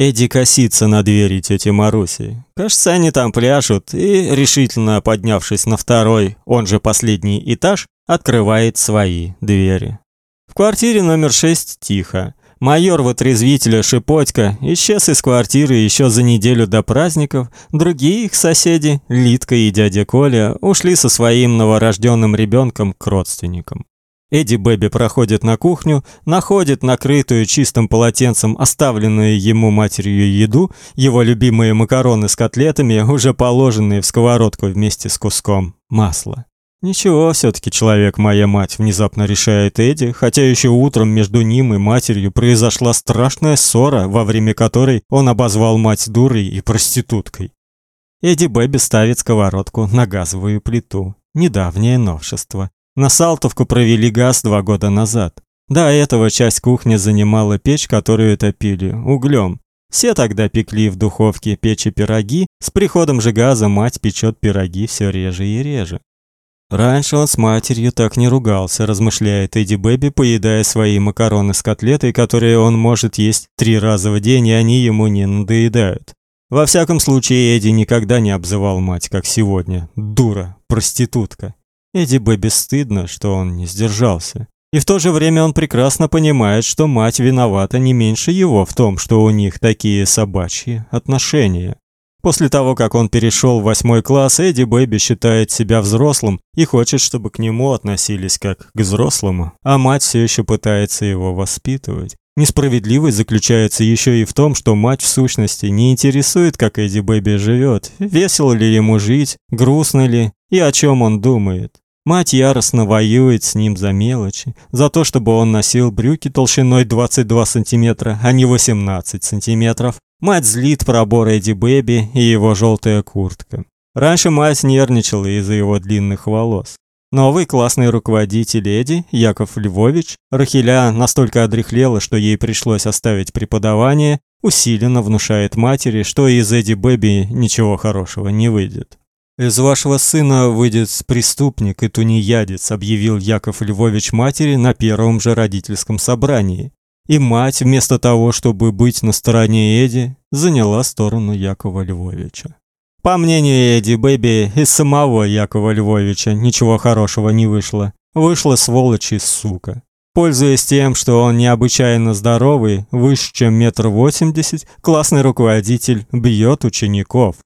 Эдди косится на двери тети Маруси. Кажется, они там пляшут, и, решительно поднявшись на второй, он же последний этаж, открывает свои двери. В квартире номер 6 тихо. Майор вытрезвителя Шипотька исчез из квартиры еще за неделю до праздников. Другие их соседи, Литка и дядя Коля, ушли со своим новорожденным ребенком к родственникам. Эдди Бэби проходит на кухню, находит накрытую чистым полотенцем оставленную ему матерью еду, его любимые макароны с котлетами, уже положенные в сковородку вместе с куском масла. Ничего, все таки человек моя мать, внезапно решает Эдди, хотя еще утром между ним и матерью произошла страшная ссора, во время которой он обозвал мать дурой и проституткой. Эдди Бэби ставит сковородку на газовую плиту. Недавнее новшество. На Салтовку провели газ два года назад. До этого часть кухни занимала печь, которую топили углем. Все тогда пекли в духовке печи пироги, с приходом же газа мать печет пироги все реже и реже. Раньше он с матерью так не ругался, размышляет Эдди Бэби, поедая свои макароны с котлетой, которые он может есть три раза в день, и они ему не надоедают. Во всяком случае, Эдди никогда не обзывал мать, как сегодня. Дура, проститутка. Эдди Бэби стыдно, что он не сдержался. И в то же время он прекрасно понимает, что мать виновата не меньше его в том, что у них такие собачьи отношения. После того, как он перешел в восьмой класс, Эдди Бэби считает себя взрослым и хочет, чтобы к нему относились как к взрослому, а мать все еще пытается его воспитывать. Несправедливость заключается еще и в том, что мать в сущности не интересует, как Эдди Бэби живет, весело ли ему жить, грустно ли и о чем он думает. Мать яростно воюет с ним за мелочи, за то, чтобы он носил брюки толщиной 22 сантиметра, а не 18 сантиметров. Мать злит пробор Эдди Бэби и его желтая куртка. Раньше мать нервничала из-за его длинных волос. Новый классный руководитель Эдди, Яков Львович, Рахиля настолько одряхлела, что ей пришлось оставить преподавание, усиленно внушает матери, что из Эдди Бэби ничего хорошего не выйдет. Из вашего сына выйдет преступник и тунеядец, объявил Яков Львович матери на первом же родительском собрании. И мать, вместо того, чтобы быть на стороне Эди, заняла сторону Якова Львовича. По мнению Эди Бэби, из самого Якова Львовича ничего хорошего не вышло. Вышла сволочь и сука. Пользуясь тем, что он необычайно здоровый, выше, чем метр восемьдесят, классный руководитель бьет учеников.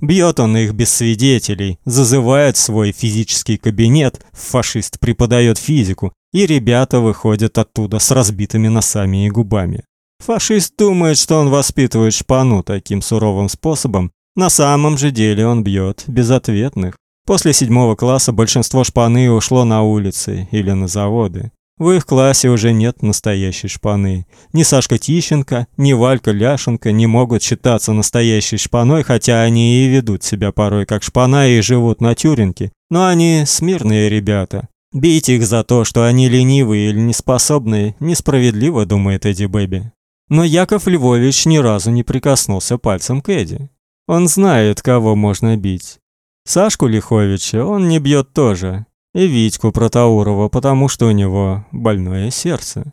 Бьет он их без свидетелей, зазывает свой физический кабинет, фашист преподает физику, и ребята выходят оттуда с разбитыми носами и губами. Фашист думает, что он воспитывает шпану таким суровым способом, на самом же деле он бьет безответных. После седьмого класса большинство шпаны ушло на улицы или на заводы. В их классе уже нет настоящей шпаны. Ни Сашка Тищенко, ни Валька Ляшенко не могут считаться настоящей шпаной, хотя они и ведут себя порой как шпана и живут на тюринке. Но они смирные ребята. Бить их за то, что они ленивые или неспособные, несправедливо, думает Эдди Бэби. Но Яков Львович ни разу не прикоснулся пальцем к Эдди. Он знает, кого можно бить. Сашку Лиховича он не бьет тоже, и Витьку Протаурова, потому что у него больное сердце.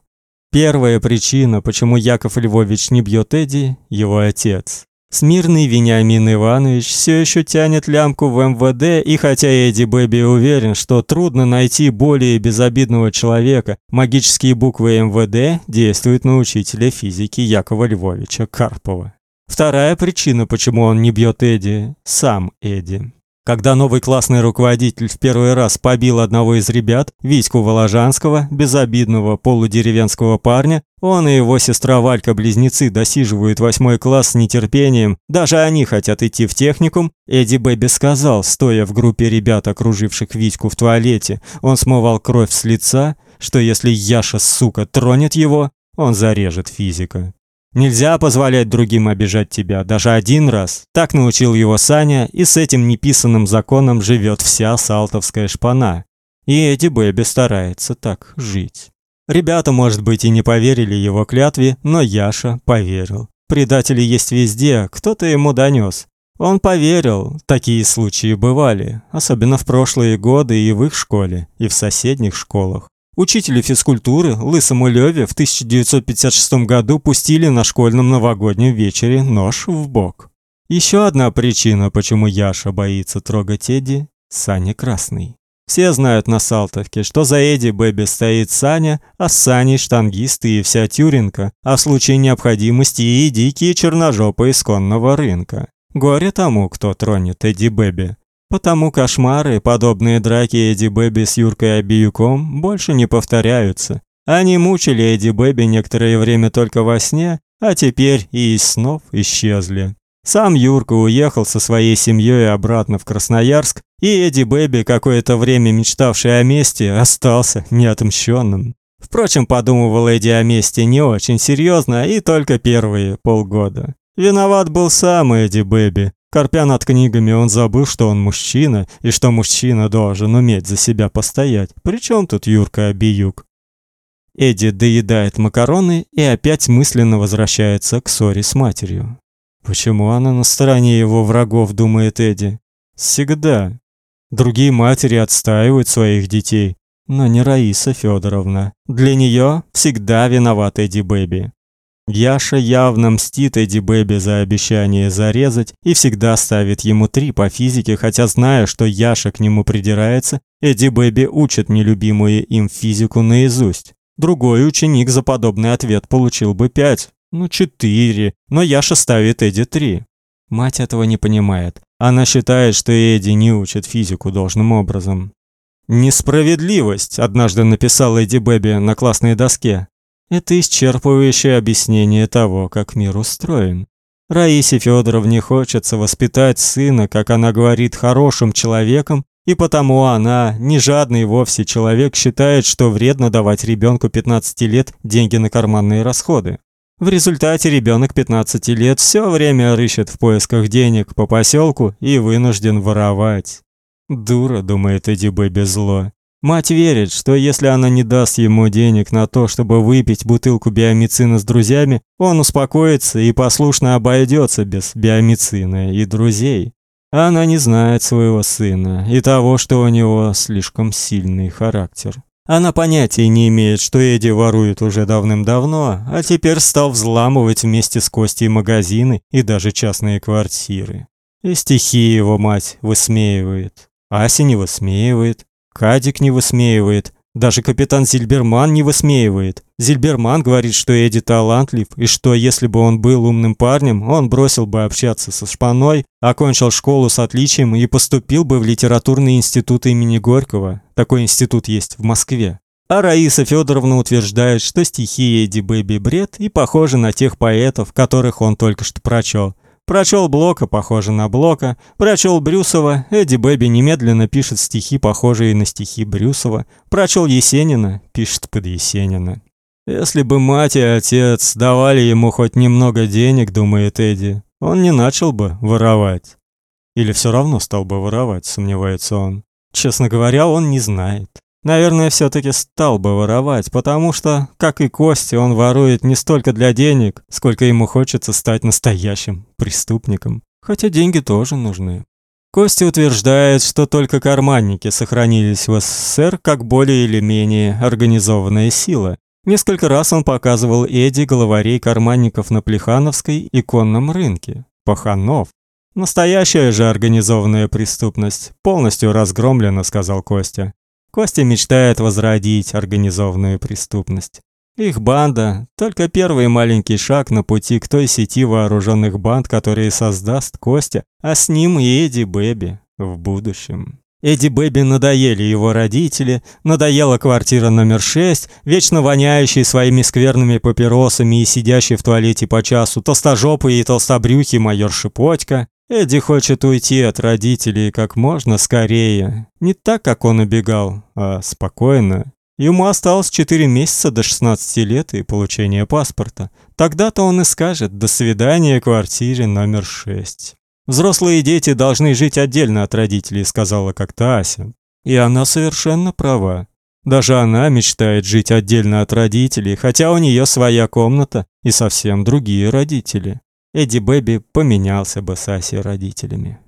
Первая причина, почему Яков Львович не бьет Эдди его отец. Смирный Вениамин Иванович все еще тянет лямку в МВД, и хотя Эдди Бэби уверен, что трудно найти более безобидного человека, магические буквы МВД действуют на учителя физики Якова Львовича Карпова. Вторая причина, почему он не бьет Эдди, сам Эдди. Когда новый классный руководитель в первый раз побил одного из ребят, Витьку Воложанского, безобидного полудеревенского парня, он и его сестра Валька-близнецы досиживают восьмой класс с нетерпением, даже они хотят идти в техникум, Эдди Бэби сказал, стоя в группе ребят, окруживших Витьку в туалете, он смывал кровь с лица, что если Яша, сука, тронет его, он зарежет физика. Нельзя позволять другим обижать тебя даже один раз. Так научил его Саня, и с этим неписанным законом живет вся салтовская шпана. И эти Бэби старается так жить. Ребята, может быть, и не поверили его клятве, но Яша поверил. Предатели есть везде, кто-то ему донес. Он поверил, такие случаи бывали, особенно в прошлые годы и в их школе, и в соседних школах. Учителю физкультуры Лысому Леве в 1956 году пустили на школьном новогоднем вечере нож в бок. Еще одна причина, почему Яша боится трогать Эдди Саня Красный. Все знают на Салтовке, что за Эдди Бэби стоит Саня, а с Саней штангисты и вся Тюринка, а в случае необходимости и дикие черножопы исконного рынка. Горе тому, кто тронет Эдди Бэби. Потому кошмары, подобные драке Эдди Бэби с Юркой Обеюком, больше не повторяются. Они мучили Эдди Бэби некоторое время только во сне, а теперь и из снов исчезли. Сам Юрка уехал со своей семьей обратно в Красноярск, и Эдди Бэби, какое-то время мечтавший о мести, остался неотмщенным. Впрочем, подумывал Эдди о мести не очень серьезно и только первые полгода. Виноват был сам Эдди Бэби. Корпя над книгами, он забыл, что он мужчина, и что мужчина должен уметь за себя постоять. Причем тут Юрка Обеюк? Эдди доедает макароны и опять мысленно возвращается к ссоре с матерью. Почему она на стороне его врагов, думает Эдди? Всегда. Другие матери отстаивают своих детей, но не Раиса Федоровна. Для нее всегда виноват Эдди Бэби. Яша явно мстит Эдди Бэби за обещание зарезать и всегда ставит ему три по физике, хотя зная, что Яша к нему придирается, Эдди Бэби учит нелюбимую им физику наизусть. Другой ученик за подобный ответ получил бы пять, ну, четыре, но Яша ставит Эдди три. Мать этого не понимает. Она считает, что Эдди не учит физику должным образом. Несправедливость, однажды написал Эдди Бэби на классной доске. Это исчерпывающее объяснение того, как мир устроен. Раисе Федоровне хочется воспитать сына, как она говорит, хорошим человеком, и потому она, не жадный вовсе человек, считает, что вредно давать ребенку 15 лет деньги на карманные расходы. В результате ребенок 15 лет все время рыщет в поисках денег по поселку и вынужден воровать. Дура, думает Эдди Бэби зло. Мать верит, что если она не даст ему денег на то, чтобы выпить бутылку биомицина с друзьями, он успокоится и послушно обойдется без биомицина и друзей. Она не знает своего сына и того, что у него слишком сильный характер. Она понятия не имеет, что Эдди ворует уже давным-давно, а теперь стал взламывать вместе с Костей магазины и даже частные квартиры. И стихи его мать высмеивает. Ася не высмеивает, Кадик не высмеивает, даже капитан Зильберман не высмеивает. Зильберман говорит, что Эдди талантлив, и что если бы он был умным парнем, он бросил бы общаться со шпаной, окончил школу с отличием и поступил бы в литературный институт имени Горького. Такой институт есть в Москве. А Раиса Федоровна утверждает, что стихи Эдди Бэби бред и похожи на тех поэтов, которых он только что прочел. Прочел Блока, похоже на Блока. Прочел Брюсова. Эдди Бэби немедленно пишет стихи, похожие на стихи Брюсова. Прочел Есенина, пишет под Есенина. Если бы мать и отец давали ему хоть немного денег, думает Эдди, он не начал бы воровать. Или все равно стал бы воровать, сомневается он. Честно говоря, он не знает. Наверное, все таки стал бы воровать, потому что, как и Костя, он ворует не столько для денег, сколько ему хочется стать настоящим преступником. Хотя деньги тоже нужны. Костя утверждает, что только карманники сохранились в СССР как более или менее организованная сила. Несколько раз он показывал Эдди главарей карманников на Плехановской иконном рынке. Паханов. Настоящая же организованная преступность полностью разгромлена, сказал Костя. Костя мечтает возродить организованную преступность. Их банда – только первый маленький шаг на пути к той сети вооруженных банд, которые создаст Костя, а с ним и Эдди Бэби в будущем. Эдди Бэби надоели его родители, надоела квартира номер 6, вечно воняющий своими скверными папиросами и сидящий в туалете по часу толстожопый и толстобрюхий майор Шипотька, Эдди хочет уйти от родителей как можно скорее. Не так, как он убегал, а спокойно. Ему осталось 4 месяца до 16 лет и получения паспорта. Тогда-то он и скажет «до свидания квартире номер 6». Взрослые дети должны жить отдельно от родителей, сказала как-то Ася. И она совершенно права. Даже она мечтает жить отдельно от родителей, хотя у нее своя комната и совсем другие родители. Эдди Бэби поменялся бы с Асей родителями.